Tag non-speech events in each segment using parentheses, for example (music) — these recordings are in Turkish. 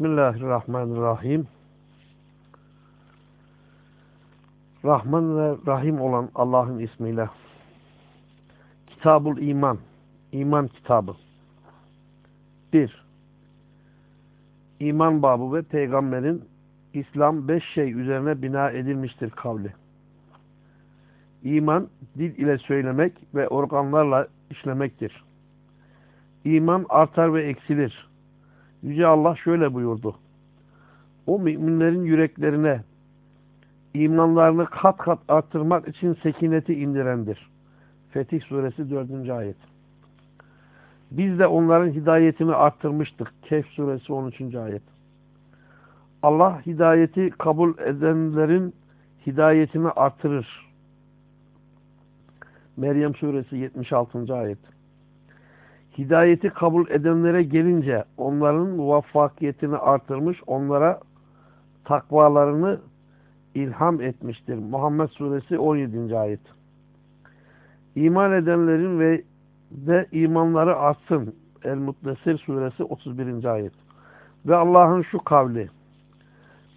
Bismillahirrahmanirrahim. Rahman ve Rahim olan Allah'ın ismiyle. Kitabul İman. İman kitabı. 1. İman babı ve peygamberin İslam beş şey üzerine bina edilmiştir kavli. İman, dil ile söylemek ve organlarla işlemektir. İman artar ve eksilir. Yüce Allah şöyle buyurdu. O müminlerin yüreklerine imanlarını kat kat arttırmak için sekineti indirendir. Fetih suresi 4. ayet. Biz de onların hidayetini arttırmıştık. Kehf suresi 13. ayet. Allah hidayeti kabul edenlerin hidayetini artırır. Meryem suresi 76. ayet. Hidayeti kabul edenlere gelince onların muvaffakiyetini artırmış, onlara takvalarını ilham etmiştir. Muhammed suresi 17. ayet. İman edenlerin ve de imanları artsın. El-Muddessir suresi 31. ayet. Ve Allah'ın şu kavli.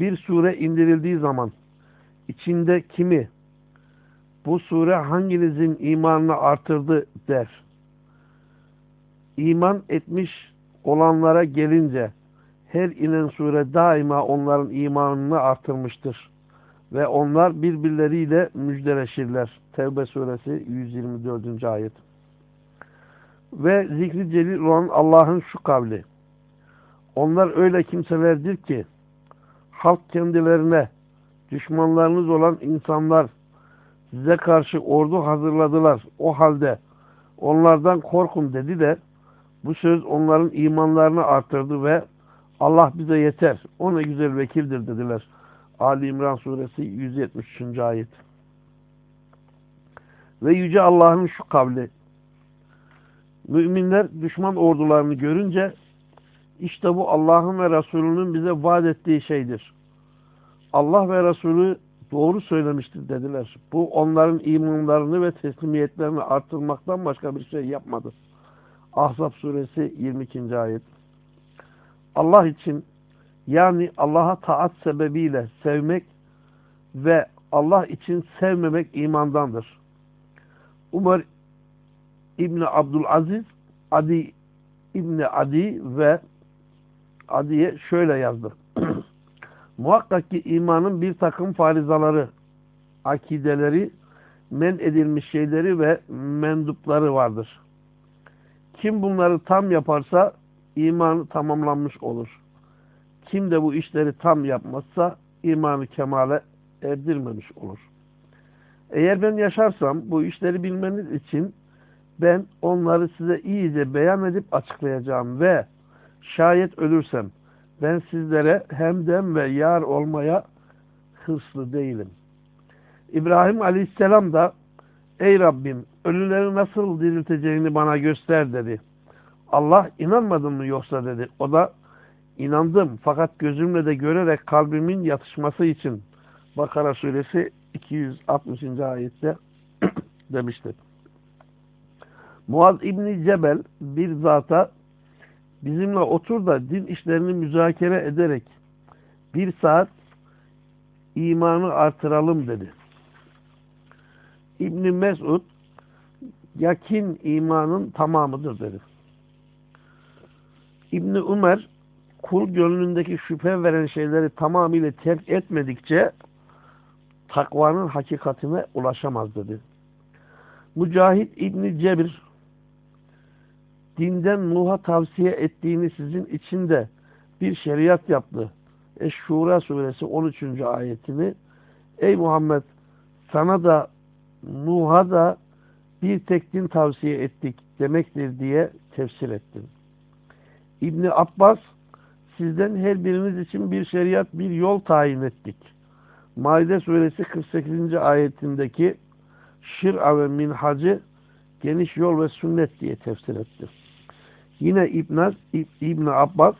Bir sure indirildiği zaman içinde kimi bu sure hanginizin imanını artırdı der. İman etmiş olanlara gelince her inen sure daima onların imanını artırmıştır. Ve onlar birbirleriyle müjdeleşirler. Tevbe suresi 124. ayet. Ve zikri celil olan Allah'ın şu kavli. Onlar öyle kimselerdir ki halk kendilerine düşmanlarınız olan insanlar size karşı ordu hazırladılar. O halde onlardan korkun dedi de bu söz onların imanlarını artırdı ve Allah bize yeter. O ne güzel vekildir dediler. Ali İmran suresi 173. ayet. Ve Yüce Allah'ın şu kavli. Müminler düşman ordularını görünce işte bu Allah'ın ve Resulünün bize vaat ettiği şeydir. Allah ve Resulü doğru söylemiştir dediler. Bu onların imanlarını ve teslimiyetlerini arttırmaktan başka bir şey yapmadı. Ahzab suresi 22. ayet. Allah için yani Allah'a taat sebebiyle sevmek ve Allah için sevmemek imandandır. Umar İbni Abdülaziz Adi İbni Adi ve Adi'ye şöyle yazdı. (clears throat) Muhakkak ki imanın bir takım farizaları, akideleri, men edilmiş şeyleri ve mendupları vardır. Kim bunları tam yaparsa imanı tamamlanmış olur. Kim de bu işleri tam yapmazsa imanı kemale erdirmemiş olur. Eğer ben yaşarsam bu işleri bilmeniz için ben onları size iyice beyan edip açıklayacağım ve şayet ölürsem ben sizlere hemdem ve yar olmaya hırslı değilim. İbrahim aleyhisselam da ey Rabbim ölüleri nasıl dirilteceğini bana göster dedi. Allah inanmadın mı yoksa dedi. O da inandım fakat gözümle de görerek kalbimin yatışması için Bakara suresi 260. ayette (clears throat) demiştir. Muaz İbni Cebel bir zata bizimle otur da din işlerini müzakere ederek bir saat imanı artıralım dedi. İbni Mesud yakin imanın tamamıdır dedi. İbni Ömer kul gönlündeki şüphe veren şeyleri tamamıyla terk etmedikçe takvanın hakikatine ulaşamaz dedi. Mücahit İbni Cebir dinden Nuh'a tavsiye ettiğini sizin için de bir şeriat yaptı. Eş-Şura suresi 13. ayetini Ey Muhammed sana da Nuh'a da bir tek din tavsiye ettik demektir diye tefsir ettim. İbni Abbas sizden her biriniz için bir şeriat, bir yol tayin ettik. Maide suresi 48. ayetindeki şir'a ve minhacı geniş yol ve sünnet diye tefsir etti. Yine İbn, İbn Abbas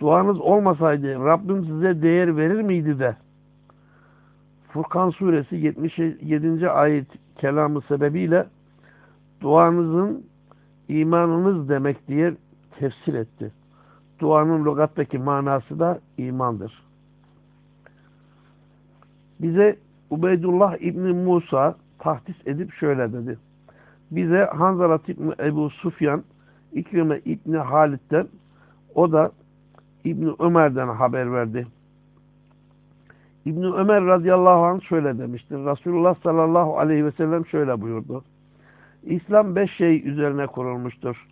duanız olmasaydı Rabbim size değer verir miydi de Furkan suresi 77. ayet kelamı sebebiyle duanızın imanınız demek diye tefsir etti. duanın lügattaki manası da imandır. Bize Ubeydullah İbni Musa tahdis edip şöyle dedi. Bize Hanzalat İbni Ebu Sufyan İkrime İbni Halid'den o da İbni Ömer'den haber verdi. İbni Ömer radıyallahu anh şöyle demiştir. Resulullah sallallahu aleyhi ve sellem şöyle buyurdu. İslam beş şey üzerine kurulmuştur.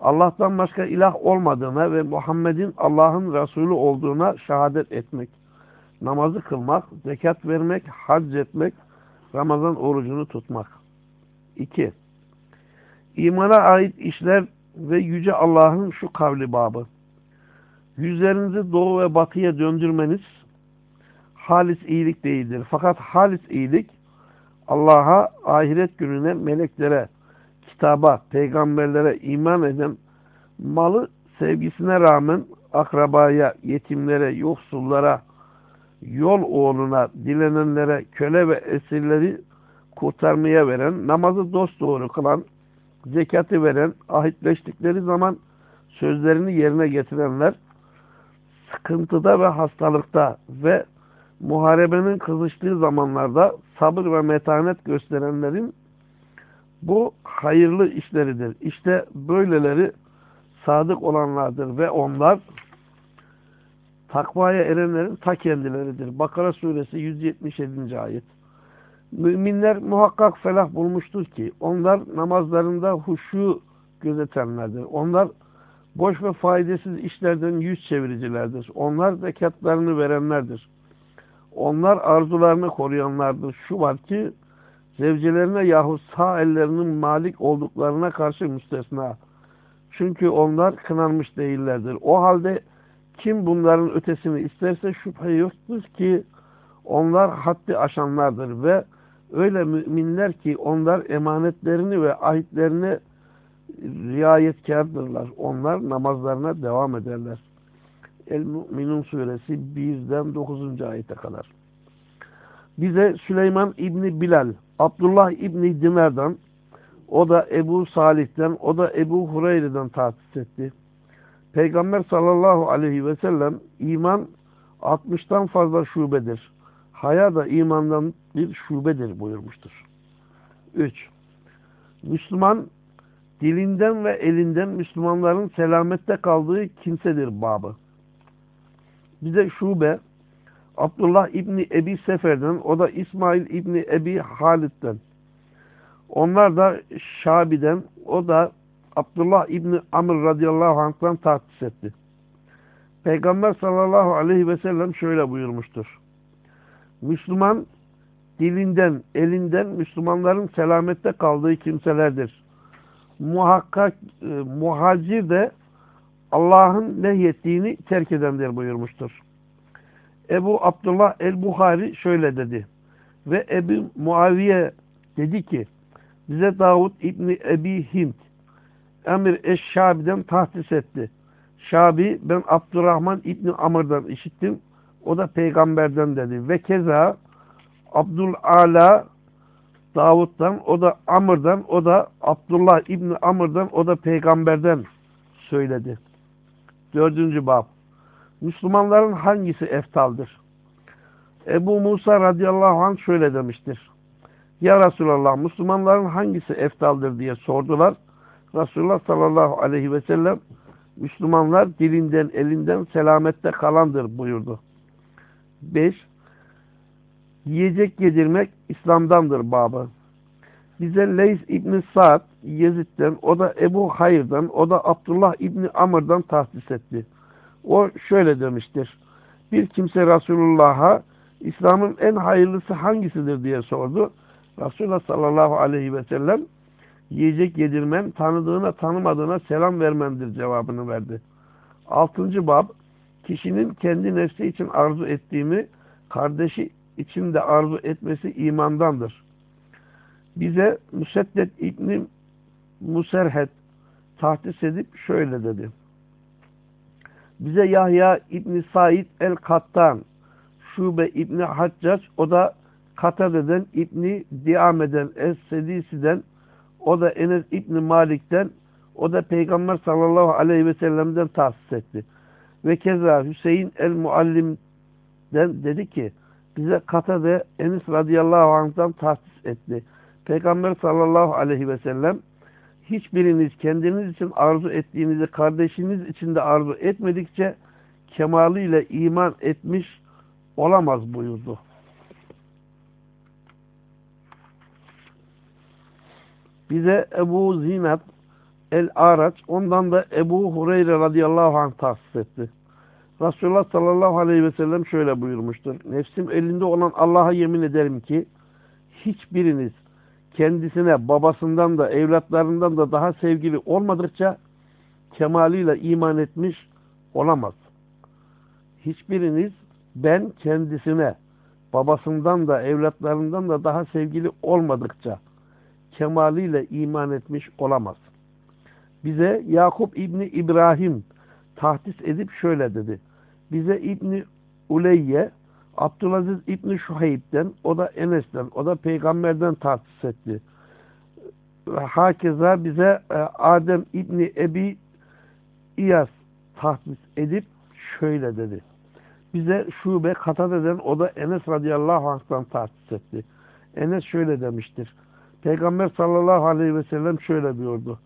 Allah'tan başka ilah olmadığına ve Muhammed'in Allah'ın Resulü olduğuna şehadet etmek, namazı kılmak, zekat vermek, hac etmek, Ramazan orucunu tutmak. 2. İmana ait işler ve Yüce Allah'ın şu kavli babı. Yüzlerinizi doğu ve batıya döndürmeniz halis iyilik değildir. Fakat halis iyilik Allah'a, ahiret gününe, meleklere, kitaba, peygamberlere iman eden malı sevgisine rağmen akrabaya, yetimlere, yoksullara, yol oğluna, dilenenlere, köle ve esirleri kurtarmaya veren, namazı dosdoğru kılan, zekatı veren, ahitleştikleri zaman sözlerini yerine getirenler, sıkıntıda ve hastalıkta ve muharebenin kızıştığı zamanlarda sabır ve metanet gösterenlerin bu hayırlı işleridir. İşte böyleleri sadık olanlardır ve onlar takvaya erenlerin ta kendileridir. Bakara suresi 177. ayet. Müminler muhakkak felah bulmuştur ki onlar namazlarında huşu gözetenlerdir. Onlar boş ve faydasız işlerden yüz çeviricilerdir. Onlar zekatlarını verenlerdir. Onlar arzularını koruyanlardır. Şu var ki zevcelerine yahut sağ ellerinin malik olduklarına karşı müstesna. Çünkü onlar kınanmış değillerdir. O halde kim bunların ötesini isterse şüphe yoktur ki onlar haddi aşanlardır ve öyle müminler ki onlar emanetlerini ve ahitlerini riayetkardırlar. Onlar namazlarına devam ederler. El-Mü'minun suresi 1'den 9. ayete kadar. Bize Süleyman İbni Bilal, Abdullah İbni Dimer'dan, o da Ebu Salih'ten, o da Ebu Hureyre'den tahsis etti. Peygamber sallallahu aleyhi ve sellem iman 60'tan fazla şubedir. Haya da imandan bir şubedir buyurmuştur. 3. Müslüman dilinden ve elinden Müslümanların selamette kaldığı kimsedir babı. Bize şube Abdullah İbni Ebi Sefer'den, o da İsmail İbni Ebi Halid'den. Onlar da Şabi'den, o da Abdullah İbni Amr radıyallahu anh'tan tahsis etti. Peygamber sallallahu aleyhi ve sellem şöyle buyurmuştur. Müslüman dilinden, elinden Müslümanların selamette kaldığı kimselerdir. Muhakkak e, muhacir de Allah'ın nehyettiğini terk edendir buyurmuştur. Ebu Abdullah el-Buhari şöyle dedi. Ve Ebu Muaviye dedi ki bize Davud İbni Ebi Hint Emir Eşşabi'den tahsis etti. Şabi ben Abdurrahman İbni Amr'dan işittim. O da peygamberden dedi. Ve keza Abdul Ala Davud'dan, o da Amr'dan, o da Abdullah İbni Amr'dan, o da peygamberden söyledi. Dördüncü bab. Müslümanların hangisi eftaldır? Ebu Musa radıyallahu anh şöyle demiştir. Ya Resulallah Müslümanların hangisi eftaldır diye sordular. Resulullah sallallahu aleyhi ve sellem Müslümanlar dilinden elinden selamette kalandır buyurdu. 5. Yiyecek yedirmek İslam'dandır babı. Bize Leys İbni Sa'd Yezid'den, o da Ebu Hayır'dan, o da Abdullah İbni Amr'dan tahsis etti. O şöyle demiştir. Bir kimse Resulullah'a İslam'ın en hayırlısı hangisidir diye sordu. Resulullah sallallahu aleyhi ve sellem yiyecek yedirmen, tanıdığına tanımadığına selam vermendir cevabını verdi. Altıncı bab, kişinin kendi nefsi için arzu ettiğimi kardeşi için de arzu etmesi imandandır. Bize Müseddet İbni Muserhet tahdis edip şöyle dedi. Bize Yahya İbni Said el-Kattan, Şube İbni Haccac, o da Katade'den, İbni Diame'den, Es-Sedisi'den, o da Enes İbni Malik'ten, o da Peygamber sallallahu aleyhi ve sellem'den tahsis etti. Ve keza Hüseyin el-Muallim'den dedi ki bize Katade Enis radıyallahu anh'tan tahsis etti. Peygamber sallallahu aleyhi ve sellem hiçbiriniz kendiniz için arzu ettiğinizi kardeşiniz için de arzu etmedikçe kemalıyla iman etmiş olamaz buyurdu. Bize Ebu Zinat el-Araç ondan da Ebu Hureyre radıyallahu anh tahsis etti. Resulullah sallallahu aleyhi ve sellem şöyle buyurmuştur. Nefsim elinde olan Allah'a yemin ederim ki hiçbiriniz kendisine babasından da evlatlarından da daha sevgili olmadıkça kemaliyle iman etmiş olamaz. Hiçbiriniz ben kendisine babasından da evlatlarından da daha sevgili olmadıkça kemaliyle iman etmiş olamaz. Bize Yakup İbni İbrahim tahdis edip şöyle dedi. Bize İbni Uleyye Abdülaziz İbni Şuheyb'den, o da Enes'ten, o da peygamberden tahsis etti. Hakeza bize e, Adem İbni Ebi İyas tahsis edip şöyle dedi. Bize şube katat eden o da Enes radıyallahu anh'tan tahsis etti. Enes şöyle demiştir. Peygamber sallallahu aleyhi ve sellem şöyle diyordu.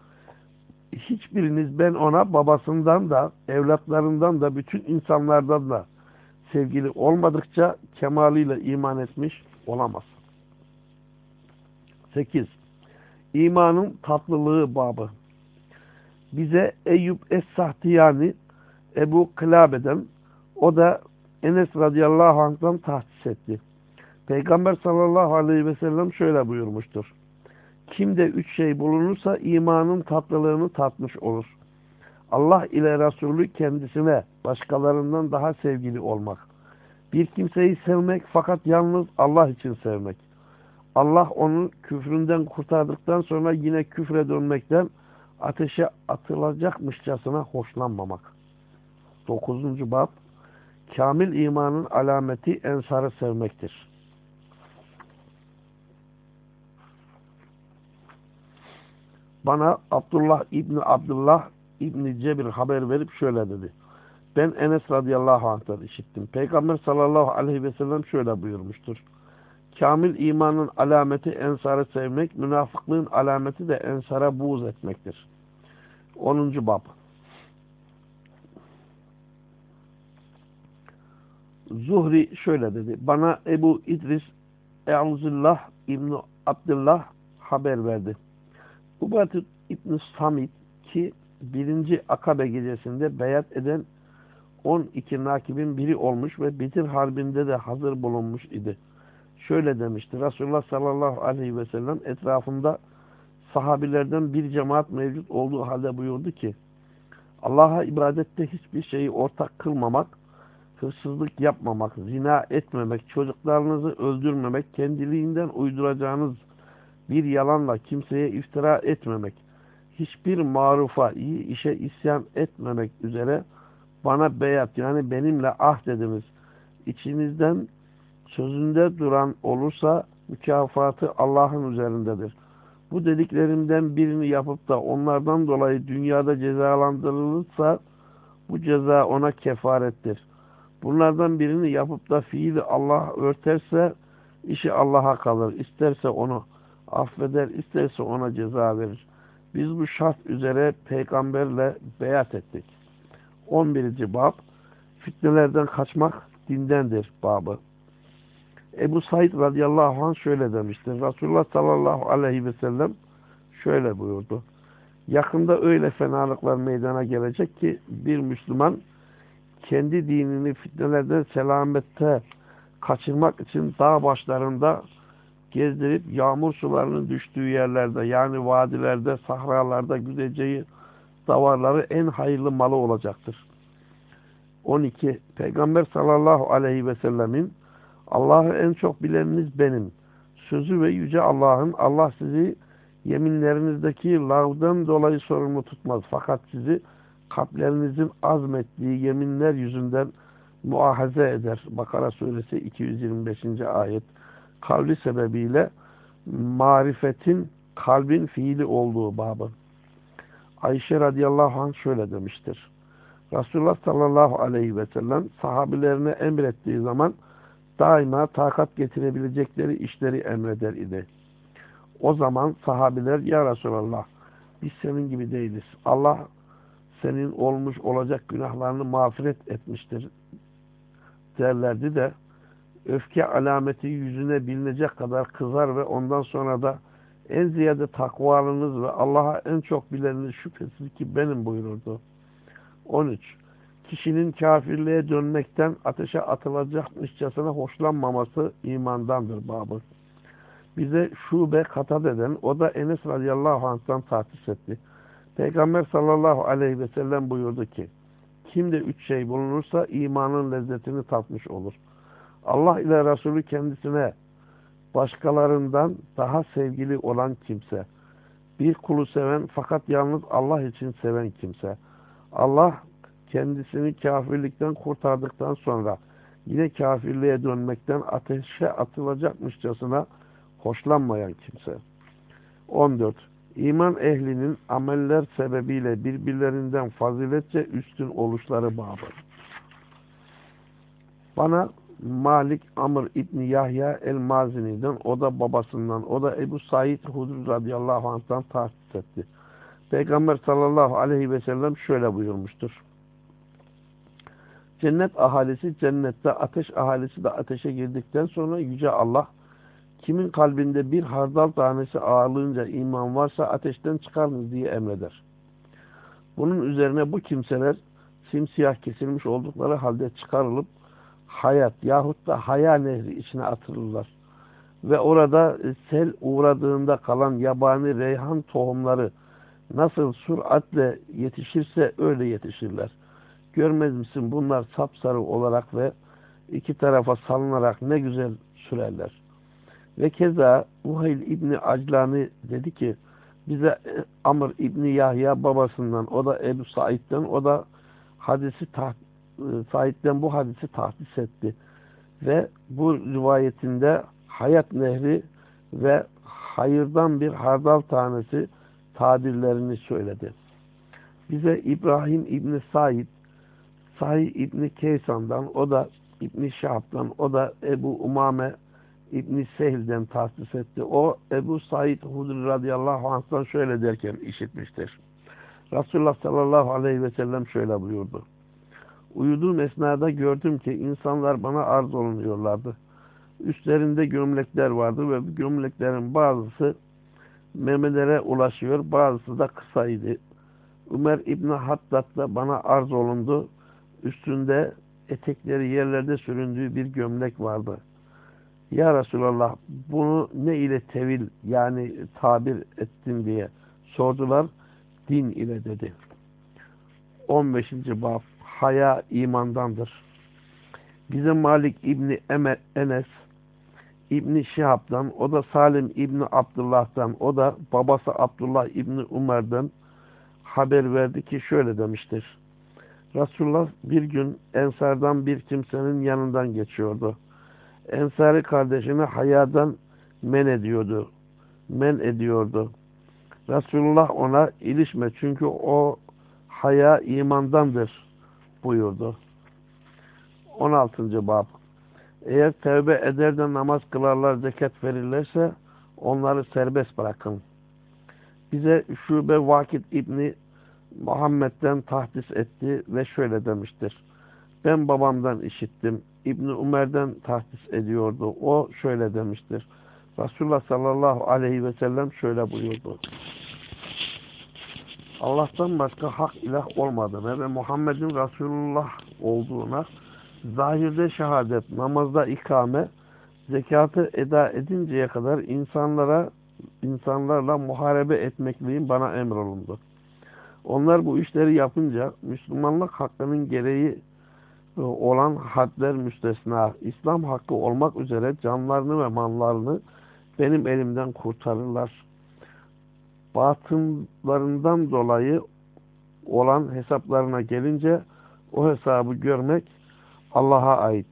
Hiçbiriniz ben ona babasından da, evlatlarından da, bütün insanlardan da sevgili olmadıkça kemaliyle iman etmiş olamaz. 8. İmanın tatlılığı babı. Bize Eyüp Es-Sahtiyani Ebu Kılabe'den o da Enes radıyallahu anh'tan tahsis etti. Peygamber sallallahu aleyhi ve sellem şöyle buyurmuştur. Kimde üç şey bulunursa imanın tatlılığını tatmış olur. Allah ile Resulü kendisine başkalarından daha sevgili olmak. Bir kimseyi sevmek fakat yalnız Allah için sevmek. Allah onu küfründen kurtardıktan sonra yine küfre dönmekten ateşe atılacakmışçasına hoşlanmamak. 9. bab Kamil imanın alameti ensarı sevmektir. Bana Abdullah İbni Abdullah İbni Cebir haber verip şöyle dedi. Ben Enes radıyallahu anh'tan işittim. Peygamber sallallahu aleyhi ve sellem şöyle buyurmuştur. Kamil imanın alameti ensarı sevmek, münafıklığın alameti de ensara buğz etmektir. 10. bab Zuhri şöyle dedi. Bana Ebu İdris E'uzullah İbni Abdullah haber verdi. Ubatü İbni Samit ki birinci Akabe gecesinde beyat eden 12 nakibin biri olmuş ve Bedir Harbi'nde de hazır bulunmuş idi. Şöyle demişti. Resulullah sallallahu aleyhi ve sellem etrafında sahabilerden bir cemaat mevcut olduğu halde buyurdu ki Allah'a ibadette hiçbir şeyi ortak kılmamak, hırsızlık yapmamak, zina etmemek, çocuklarınızı öldürmemek, kendiliğinden uyduracağınız bir yalanla kimseye iftira etmemek, hiçbir marufa, iyi işe isyan etmemek üzere bana beyat yani benimle ahdediniz. İçinizden sözünde duran olursa mükafatı Allah'ın üzerindedir. Bu dediklerimden birini yapıp da onlardan dolayı dünyada cezalandırılırsa bu ceza ona kefarettir. Bunlardan birini yapıp da fiili Allah örterse işi Allah'a kalır. İsterse onu affeder, isterse ona ceza verir. Biz bu şart üzere peygamberle beyat ettik. 11. bab Fitnelerden kaçmak dindendir babı. Ebu Said radıyallahu anh şöyle demiştir. Resulullah sallallahu aleyhi ve sellem şöyle buyurdu. Yakında öyle fenalıklar meydana gelecek ki bir Müslüman kendi dinini fitnelerden selamette kaçırmak için dağ başlarında gezdirip yağmur sularının düştüğü yerlerde yani vadilerde, sahralarda güdeceği davarları en hayırlı malı olacaktır. 12. Peygamber sallallahu aleyhi ve sellemin Allah'ı en çok bileniniz benim. Sözü ve yüce Allah'ın Allah sizi yeminlerinizdeki lavdan dolayı sorumlu tutmaz. Fakat sizi kalplerinizin azmettiği yeminler yüzünden muahaze eder. Bakara suresi 225. ayet. Kavli sebebiyle marifetin kalbin fiili olduğu babı. Ayşe radıyallahu anh şöyle demiştir. Resulullah sallallahu aleyhi ve sellem sahabilerine emrettiği zaman daima takat getirebilecekleri işleri emreder idi. O zaman sahabiler ya Resulallah biz senin gibi değiliz. Allah senin olmuş olacak günahlarını mağfiret etmiştir derlerdi de öfke alameti yüzüne bilinecek kadar kızar ve ondan sonra da en ziyade takvalınız ve Allah'a en çok bileniniz şüphesiz ki benim buyururdu. 13. Kişinin kafirliğe dönmekten ateşe atılacakmışçasına hoşlanmaması imandandır babı. Bize şube katat eden, o da Enes radıyallahu anh'tan tahsis etti. Peygamber sallallahu aleyhi ve sellem buyurdu ki, kimde üç şey bulunursa imanın lezzetini tatmış olur. Allah ile Resulü kendisine başkalarından daha sevgili olan kimse, bir kulu seven fakat yalnız Allah için seven kimse, Allah kendisini kafirlikten kurtardıktan sonra yine kafirliğe dönmekten ateşe atılacakmışçasına hoşlanmayan kimse. 14. İman ehlinin ameller sebebiyle birbirlerinden faziletçe üstün oluşları babı. Bana Malik Amr İbni Yahya el-Mazini'den, o da babasından, o da Ebu Said Hudri radıyallahu anh'tan tahsis etti. Peygamber sallallahu aleyhi ve sellem şöyle buyurmuştur. Cennet ahalisi cennette, ateş ahalisi de ateşe girdikten sonra Yüce Allah, kimin kalbinde bir hardal tanesi ağırlığınca iman varsa ateşten çıkarınız diye emreder. Bunun üzerine bu kimseler simsiyah kesilmiş oldukları halde çıkarılıp hayat yahut da haya nehri içine atılırlar. Ve orada sel uğradığında kalan yabani reyhan tohumları nasıl süratle yetişirse öyle yetişirler. Görmez misin bunlar sapsarı olarak ve iki tarafa salınarak ne güzel sürerler. Ve keza Uhayl İbni Aclani dedi ki bize Amr İbni Yahya babasından o da Ebu Said'den o da hadisi Said'den bu hadisi tahdis etti. Ve bu rivayetinde hayat nehri ve hayırdan bir hardal tanesi tabirlerini söyledi. Bize İbrahim İbni Said, Sahih İbni Keysan'dan, o da İbni Şahab'dan, o da Ebu Umame İbni Sehil'den tahsis etti. O Ebu Said Hudri radıyallahu anh'tan şöyle derken işitmiştir. Resulullah sallallahu aleyhi ve sellem şöyle buyurdu. Uyuduğum esnada gördüm ki insanlar bana arz olunuyorlardı. Üstlerinde gömlekler vardı ve bu gömleklerin bazısı memelere ulaşıyor, bazısı da kısaydı. Ömer İbni Hattat da bana arz olundu. Üstünde etekleri yerlerde süründüğü bir gömlek vardı. Ya Resulallah bunu ne ile tevil yani tabir ettin diye sordular. Din ile dedi. 15. bab haya imandandır. Bize Malik İbni Enes İbni Şihab'dan, o da Salim İbni Abdullah'tan, o da babası Abdullah İbni Umer'den haber verdi ki şöyle demiştir. Resulullah bir gün Ensar'dan bir kimsenin yanından geçiyordu. Ensari kardeşini hayadan men ediyordu. Men ediyordu. Resulullah ona ilişme çünkü o haya imandandır buyurdu. 16. Bab Eğer tevbe eder de namaz kılarlar, zekat verirlerse onları serbest bırakın. Bize Şube Vakit İbni Muhammed'den tahdis etti ve şöyle demiştir. Ben babamdan işittim. İbni Umer'den tahdis ediyordu. O şöyle demiştir. Resulullah sallallahu aleyhi ve sellem şöyle buyurdu. Allah'tan başka hak ilah olmadığına ve Muhammed'in Resulullah olduğuna, zahirde şehadet, namazda ikame, zekatı eda edinceye kadar insanlara insanlarla muharebe etmekliğin bana emrolundu. Onlar bu işleri yapınca Müslümanlık hakkının gereği e, olan hadler müstesna, İslam hakkı olmak üzere canlarını ve mallarını benim elimden kurtarırlar batınlarından dolayı olan hesaplarına gelince o hesabı görmek Allah'a aittir.